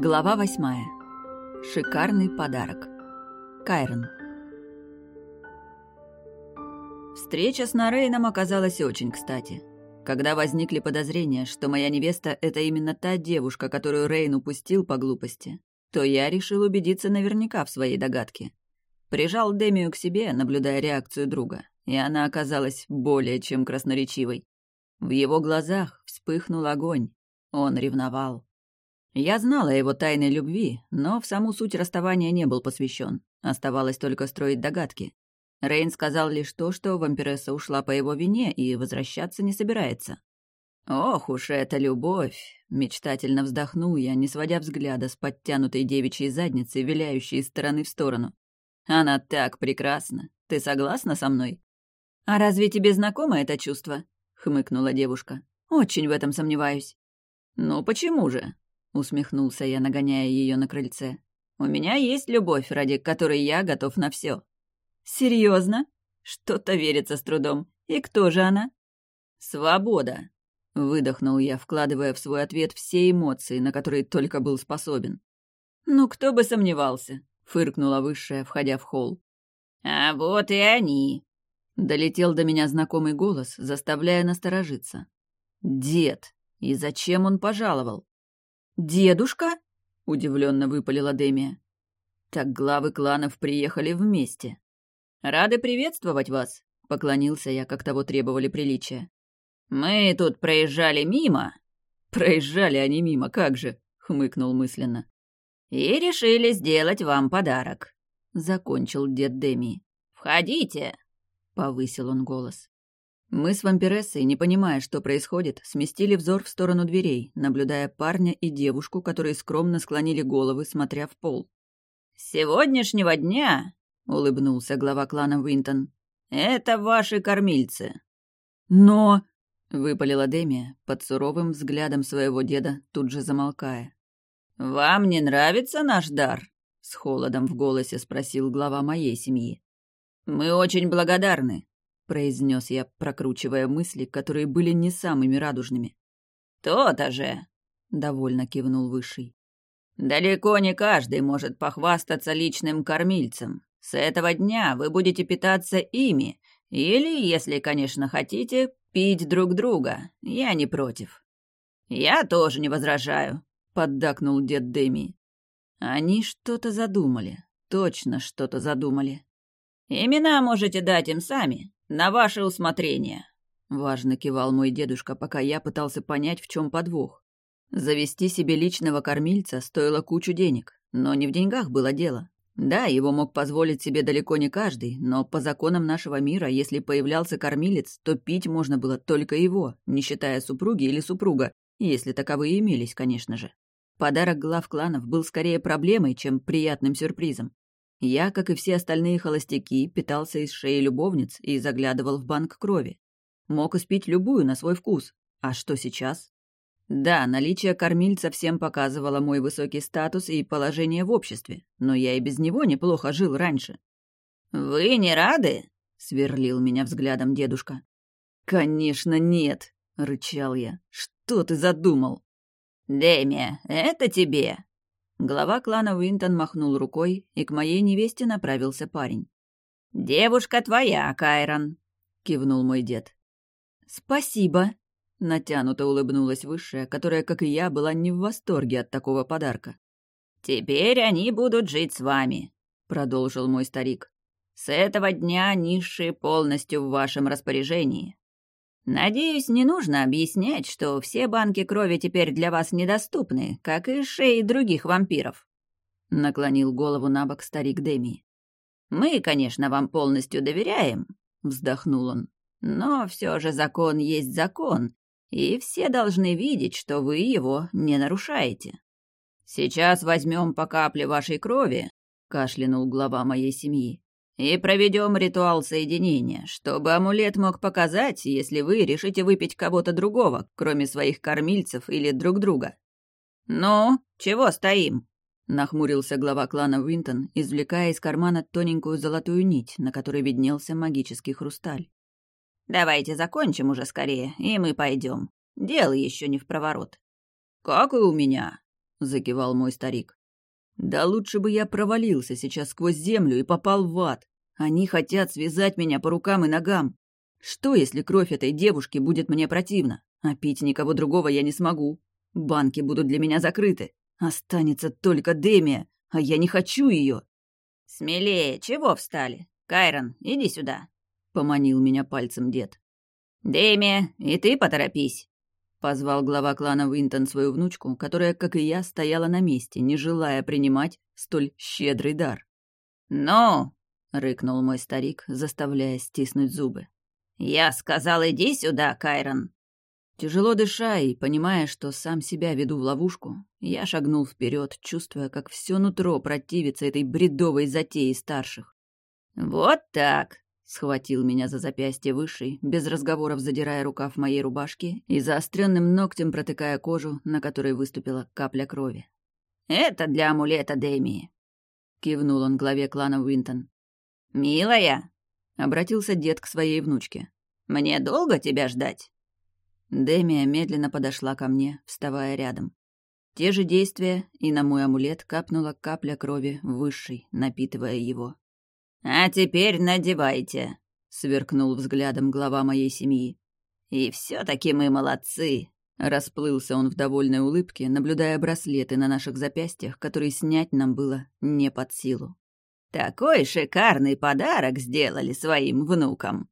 Глава восьмая. Шикарный подарок. Кайрон. Встреча с Нарейном оказалась очень кстати. Когда возникли подозрения, что моя невеста — это именно та девушка, которую Рейн упустил по глупости, то я решил убедиться наверняка в своей догадке. Прижал Демию к себе, наблюдая реакцию друга, и она оказалась более чем красноречивой. В его глазах вспыхнул огонь. Он ревновал. Я знала его тайной любви, но в саму суть расставания не был посвящен. Оставалось только строить догадки. Рейн сказал лишь то, что вампиресса ушла по его вине и возвращаться не собирается. «Ох уж эта любовь!» — мечтательно вздохнул я, не сводя взгляда с подтянутой девичьей задницы, виляющей из стороны в сторону. «Она так прекрасна! Ты согласна со мной?» «А разве тебе знакомо это чувство?» — хмыкнула девушка. «Очень в этом сомневаюсь». «Ну почему же?» — усмехнулся я, нагоняя ее на крыльце. «У меня есть любовь, ради которой я готов на все. «Серьезно? Что-то верится с трудом. И кто же она?» «Свобода», — выдохнул я, вкладывая в свой ответ все эмоции, на которые только был способен. «Ну, кто бы сомневался», — фыркнула высшая, входя в холл. «А вот и они», — долетел до меня знакомый голос, заставляя насторожиться. «Дед! И зачем он пожаловал?» «Дедушка?» — удивленно выпалила Демия. «Так главы кланов приехали вместе». «Рады приветствовать вас», — поклонился я, как того требовали приличия. «Мы тут проезжали мимо». «Проезжали они мимо, как же», — хмыкнул мысленно. «И решили сделать вам подарок», — закончил дед Деми. «Входите», — повысил он голос. Мы с вампирессой, не понимая, что происходит, сместили взор в сторону дверей, наблюдая парня и девушку, которые скромно склонили головы, смотря в пол. «С сегодняшнего дня», — улыбнулся глава клана Уинтон, — «это ваши кормильцы». «Но...» — выпалила Демия, под суровым взглядом своего деда, тут же замолкая. «Вам не нравится наш дар?» — с холодом в голосе спросил глава моей семьи. «Мы очень благодарны», произнес я, прокручивая мысли, которые были не самыми радужными. «То-то же!» — довольно кивнул Высший. «Далеко не каждый может похвастаться личным кормильцем. С этого дня вы будете питаться ими, или, если, конечно, хотите, пить друг друга. Я не против». «Я тоже не возражаю», — поддакнул дед Деми. Они что-то задумали, точно что-то задумали. «Имена можете дать им сами, «На ваше усмотрение», — важно кивал мой дедушка, пока я пытался понять, в чем подвох. Завести себе личного кормильца стоило кучу денег, но не в деньгах было дело. Да, его мог позволить себе далеко не каждый, но по законам нашего мира, если появлялся кормилец, то пить можно было только его, не считая супруги или супруга, если таковые имелись, конечно же. Подарок глав кланов был скорее проблемой, чем приятным сюрпризом. Я, как и все остальные холостяки, питался из шеи любовниц и заглядывал в банк крови. Мог испить любую на свой вкус. А что сейчас? Да, наличие кормильца всем показывало мой высокий статус и положение в обществе, но я и без него неплохо жил раньше. «Вы не рады?» — сверлил меня взглядом дедушка. «Конечно нет», — рычал я. «Что ты задумал?» «Демия, это тебе!» Глава клана Уинтон махнул рукой, и к моей невесте направился парень. «Девушка твоя, Кайрон», — кивнул мой дед. «Спасибо», — натянуто улыбнулась высшая, которая, как и я, была не в восторге от такого подарка. «Теперь они будут жить с вами», — продолжил мой старик. «С этого дня низшие полностью в вашем распоряжении. Надеюсь, не нужно объяснять, что все банки крови теперь для вас недоступны, как и шеи других вампиров. Наклонил голову на бок старик Деми. Мы, конечно, вам полностью доверяем, вздохнул он. Но все же закон есть закон, и все должны видеть, что вы его не нарушаете. Сейчас возьмем по капле вашей крови, кашлянул глава моей семьи и проведем ритуал соединения, чтобы амулет мог показать, если вы решите выпить кого-то другого, кроме своих кормильцев или друг друга. «Ну, чего стоим?» — нахмурился глава клана Уинтон, извлекая из кармана тоненькую золотую нить, на которой виднелся магический хрусталь. «Давайте закончим уже скорее, и мы пойдем. Дело еще не в проворот. как и у меня», — закивал мой старик. «Да лучше бы я провалился сейчас сквозь землю и попал в ад. Они хотят связать меня по рукам и ногам. Что, если кровь этой девушки будет мне противна, а пить никого другого я не смогу? Банки будут для меня закрыты. Останется только Демия, а я не хочу ее. «Смелее, чего встали? Кайрон, иди сюда», — поманил меня пальцем дед. «Демия, и ты поторопись», — позвал глава клана Уинтон свою внучку, которая, как и я, стояла на месте, не желая принимать столь щедрый дар. «Ну!» — рыкнул мой старик, заставляя стиснуть зубы. «Я сказал, иди сюда, Кайрон!» Тяжело дыша и понимая, что сам себя веду в ловушку, я шагнул вперед, чувствуя, как все нутро противится этой бредовой затее старших. «Вот так!» — схватил меня за запястье высший, без разговоров задирая рукав моей рубашки и заостренным ногтем протыкая кожу, на которой выступила капля крови. «Это для амулета Дэмии!» — кивнул он главе клана Уинтон. «Милая!» — обратился дед к своей внучке. «Мне долго тебя ждать?» Демия медленно подошла ко мне, вставая рядом. Те же действия, и на мой амулет капнула капля крови высшей, напитывая его. «А теперь надевайте», — сверкнул взглядом глава моей семьи. «И все таки мы молодцы», — расплылся он в довольной улыбке, наблюдая браслеты на наших запястьях, которые снять нам было не под силу. «Такой шикарный подарок сделали своим внукам!»